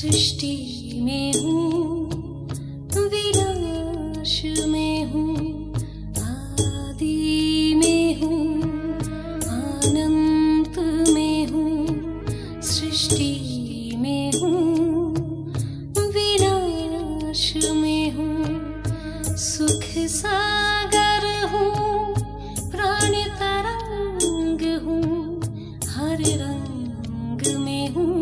सृष्टि में हूँ, विनाश में हूँ, आदि में हूँ आनंद में हूँ, सृष्टि में हूँ, विनाश में हूँ, सुख सागर हूँ, प्राण तरंग हूँ, हर रंग में हूँ।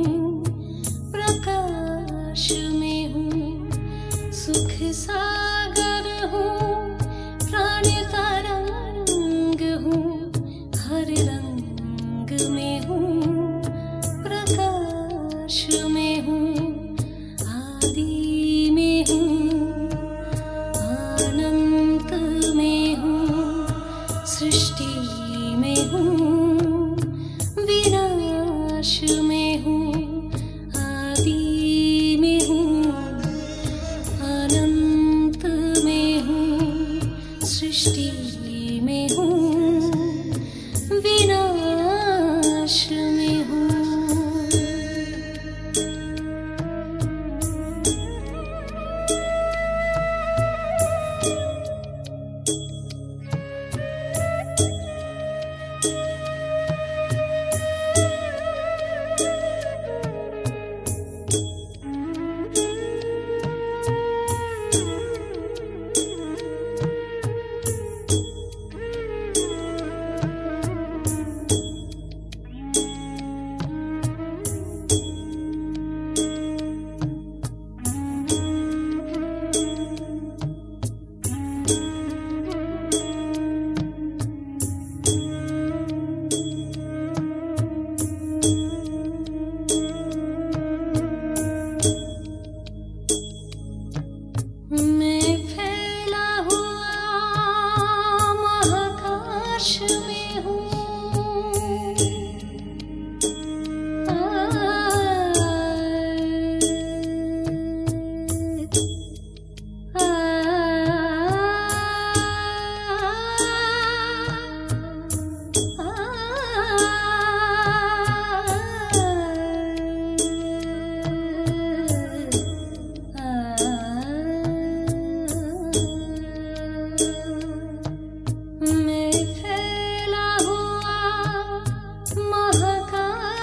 तलाश में हूँ।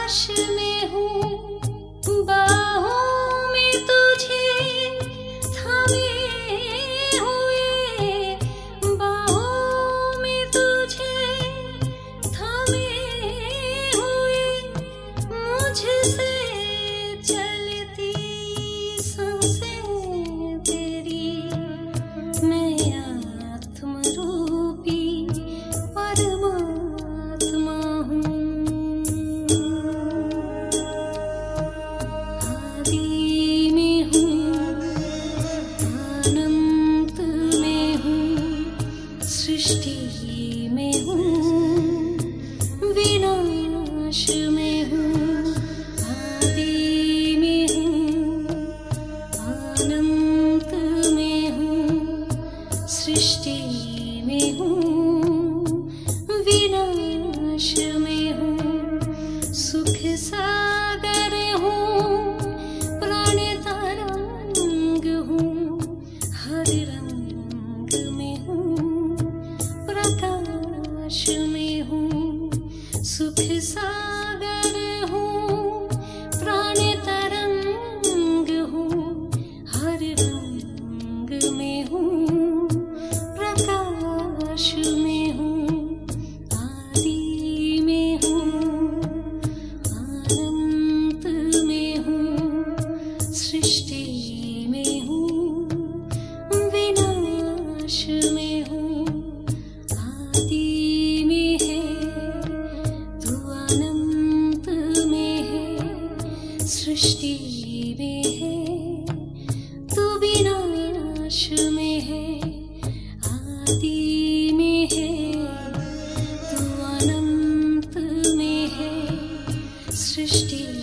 लाश में हूँ थमे हुए बाहों में थमे हुए मुझसे desire. सृष्टि में है, तू बिना विनाश में है, आदि में है, तू अनंत में है, सृष्टि